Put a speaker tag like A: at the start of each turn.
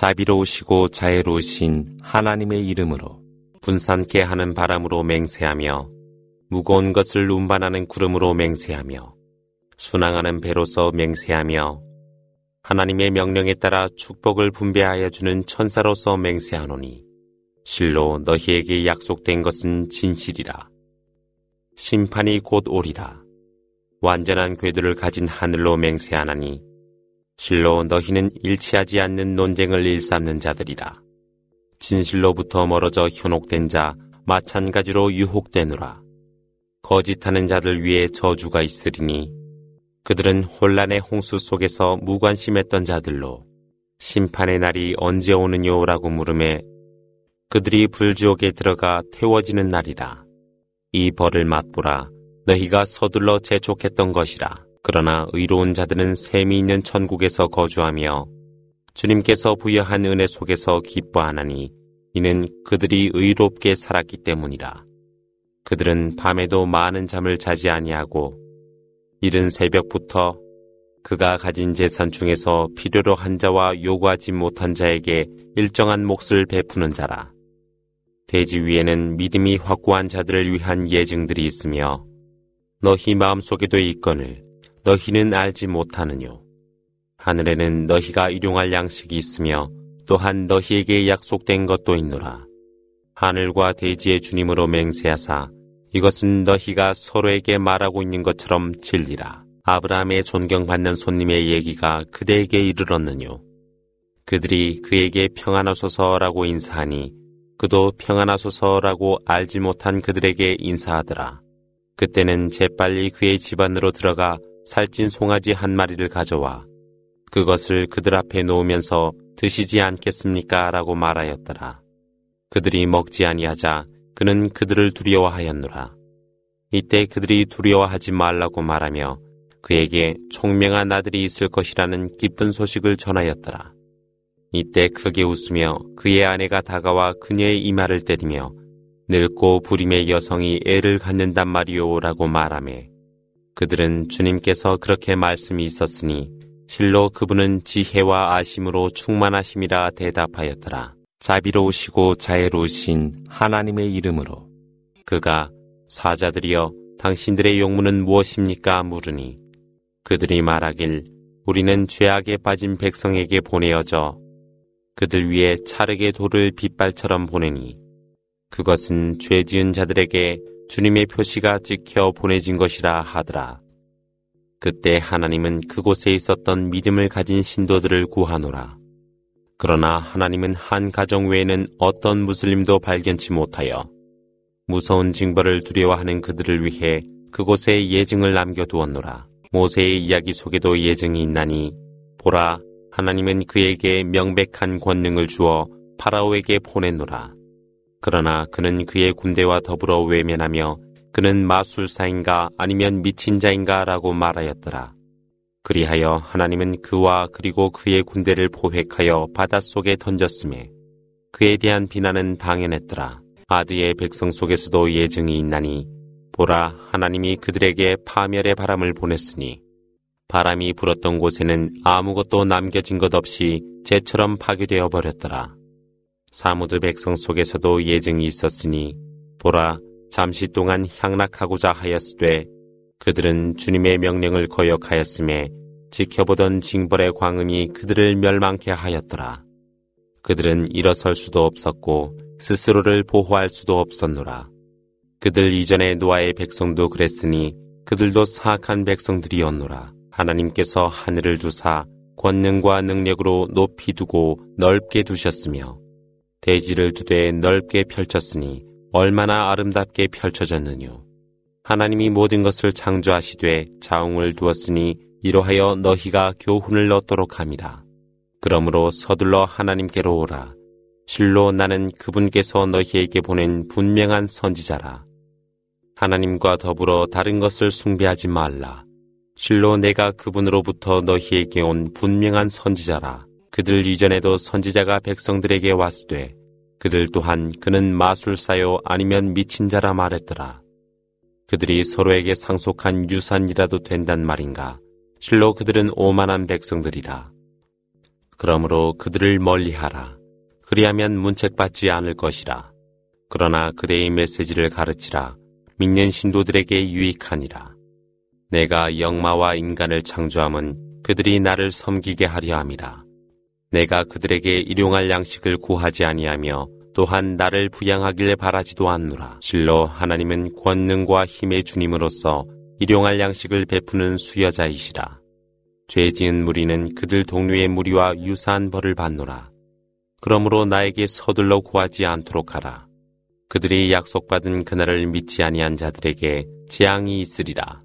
A: 자비로우시고 자애로우신 하나님의 이름으로 분산케 하는 바람으로 맹세하며 무거운 것을 운반하는 구름으로 맹세하며 순항하는 배로서 맹세하며 하나님의 명령에 따라 축복을 분배하여 주는 천사로서 맹세하노니 실로 너희에게 약속된 것은 진실이라. 심판이 곧 오리라. 완전한 궤도를 가진 하늘로 맹세하나니 실로 너희는 일치하지 않는 논쟁을 일삼는 자들이라. 진실로부터 멀어져 현혹된 자 마찬가지로 유혹되노라. 거짓하는 자들 위에 저주가 있으리니 그들은 혼란의 홍수 속에서 무관심했던 자들로 심판의 날이 언제 오느냐라고 물음에 그들이 불지옥에 들어가 태워지는 날이라. 이 벌을 맛보라. 너희가 서둘러 재촉했던 것이라. 그러나 의로운 자들은 샘이 있는 천국에서 거주하며 주님께서 부여한 은혜 속에서 기뻐하나니 이는 그들이 의롭게 살았기 때문이라. 그들은 밤에도 많은 잠을 자지 아니하고 이른 새벽부터 그가 가진 재산 중에서 필요로 한 자와 요구하지 못한 자에게 일정한 몫을 베푸는 자라. 대지 위에는 믿음이 확고한 자들을 위한 예증들이 있으며 너희 마음속에도 있거늘 너희는 알지 못하느뇨. 하늘에는 너희가 일용할 양식이 있으며 또한 너희에게 약속된 것도 있노라. 하늘과 대지의 주님으로 맹세하사 이것은 너희가 서로에게 말하고 있는 것처럼 진리라. 아브라함의 존경받는 손님의 얘기가 그대에게 이르렀느뇨. 그들이 그에게 평안하소서라고 인사하니 그도 평안하소서라고 알지 못한 그들에게 인사하더라. 그때는 재빨리 그의 집안으로 들어가 살찐 송아지 한 마리를 가져와 그것을 그들 앞에 놓으면서 드시지 않겠습니까? 라고 말하였더라. 그들이 먹지 아니하자 그는 그들을 두려워하였노라. 이때 그들이 두려워하지 말라고 말하며 그에게 총명한 아들이 있을 것이라는 기쁜 소식을 전하였더라. 이때 크게 웃으며 그의 아내가 다가와 그녀의 이마를 때리며 늙고 부림의 여성이 애를 갖는단 말이오라고 말하며 그들은 주님께서 그렇게 말씀이 있었으니 실로 그분은 지혜와 아심으로 충만하심이라 대답하였더라. 자비로우시고 자애로우신 하나님의 이름으로 그가 사자들이여 당신들의 용무는 무엇입니까 물으니 그들이 말하길 우리는 죄악에 빠진 백성에게 보내어져 그들 위에 차르게 돌을 빗발처럼 보내니 그것은 죄 지은 자들에게 주님의 표시가 찍혀 보내진 것이라 하더라. 그때 하나님은 그곳에 있었던 믿음을 가진 신도들을 구하노라. 그러나 하나님은 한 가정 외에는 어떤 무슬림도 발견치 못하여 무서운 징벌을 두려워하는 그들을 위해 그곳에 예증을 남겨두었노라. 모세의 이야기 속에도 예증이 있나니 보라 하나님은 그에게 명백한 권능을 주어 파라오에게 보냈노라. 그러나 그는 그의 군대와 더불어 외면하며 그는 마술사인가 아니면 미친 자인가 라고 말하였더라. 그리하여 하나님은 그와 그리고 그의 군대를 포획하여 바닷속에 던졌음에 그에 대한 비난은 당연했더라. 아드의 백성 속에서도 예증이 있나니 보라 하나님이 그들에게 파멸의 바람을 보냈으니 바람이 불었던 곳에는 아무것도 남겨진 것 없이 재처럼 파괴되어 버렸더라. 사무드 백성 속에서도 예증이 있었으니 보라 잠시 동안 향락하고자 하였으되 그들은 주님의 명령을 거역하였음에 지켜보던 징벌의 광음이 그들을 멸망케 하였더라. 그들은 일어설 수도 없었고 스스로를 보호할 수도 없었노라. 그들 이전의 노아의 백성도 그랬으니 그들도 사악한 백성들이었노라. 하나님께서 하늘을 두사 권능과 능력으로 높이 두고 넓게 두셨으며 대지를 두되 넓게 펼쳤으니 얼마나 아름답게 펼쳐졌느뇨. 하나님이 모든 것을 창조하시되 자웅을 두었으니 이로하여 너희가 교훈을 얻도록 함이라. 그러므로 서둘러 하나님께로 오라. 실로 나는 그분께서 너희에게 보낸 분명한 선지자라. 하나님과 더불어 다른 것을 숭배하지 말라. 실로 내가 그분으로부터 너희에게 온 분명한 선지자라. 그들 이전에도 선지자가 백성들에게 왔으되 그들 또한 그는 마술사요 아니면 미친 자라 말했더라. 그들이 서로에게 상속한 유산이라도 된단 말인가. 실로 그들은 오만한 백성들이라. 그러므로 그들을 멀리하라. 그리하면 문책받지 않을 것이라. 그러나 그대의 메시지를 가르치라. 믿는 신도들에게 유익하니라. 내가 영마와 인간을 창조함은 그들이 나를 섬기게 하려 함이라. 내가 그들에게 일용할 양식을 구하지 아니하며 또한 나를 부양하길 바라지도 않노라. 실로 하나님은 권능과 힘의 주님으로서 일용할 양식을 베푸는 수여자이시라. 죄 지은 무리는 그들 동료의 무리와 유사한 벌을 받노라. 그러므로 나에게 서둘러 구하지 않도록 하라. 그들이 약속받은 그날을 믿지 아니한 자들에게 재앙이 있으리라.